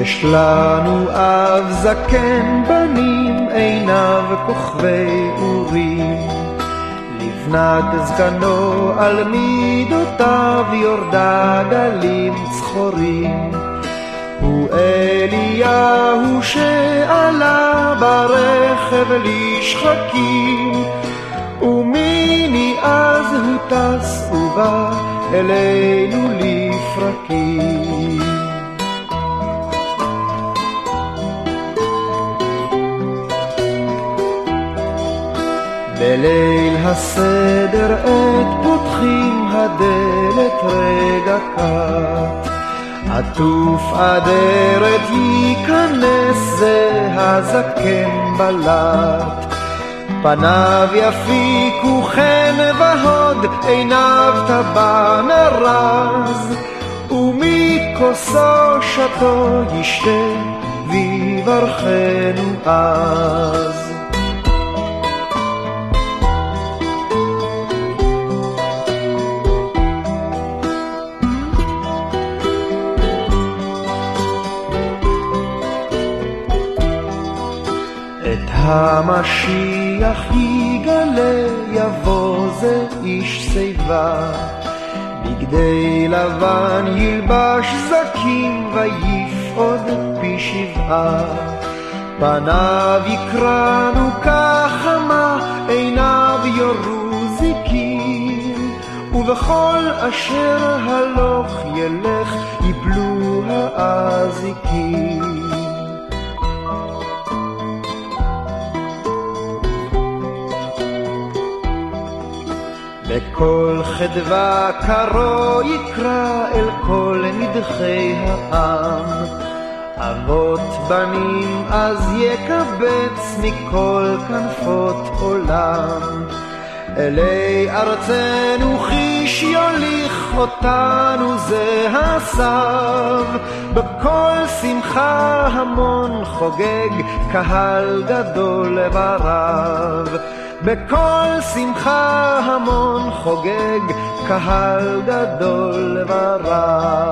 יש לנו אב זקן בנים, עיניו כוכבי אורים. לבנת זקנו על מידותיו יורדה גלים צחורים. הוא אליהו שעלה ברכב לשחקים, ומיני אז הוא טס ובא אלינו בליל הסדר עת פותחים הדלת רגע קט. עטוף אדרת ייכנס זה הזקן בלט. פניו יפיקו חן והוד, עיניו טבע מרז, ומכוסו שתו ישתה, ויברכנו אז. המשיח יגלה, יבוא זה איש שיבה. בגדי לבן ילבש זקים, ויפעוד פי שבעה. פניו יקרנו כחמה, עיניו יורו זיקים, ובכל אשר הלוך ילך, יפלו האזיקים. בכל חדווה קרו יקרא אל כל נדחי העם. אבות בנים אז יקבץ מכל כנפות עולם. אלי ארצנו חיש יוליך אותנו זה הסב, בכל שמחה המון חוגג קהל גדול ורב. בכל שמחה המון חוגג קהל גדול ורב.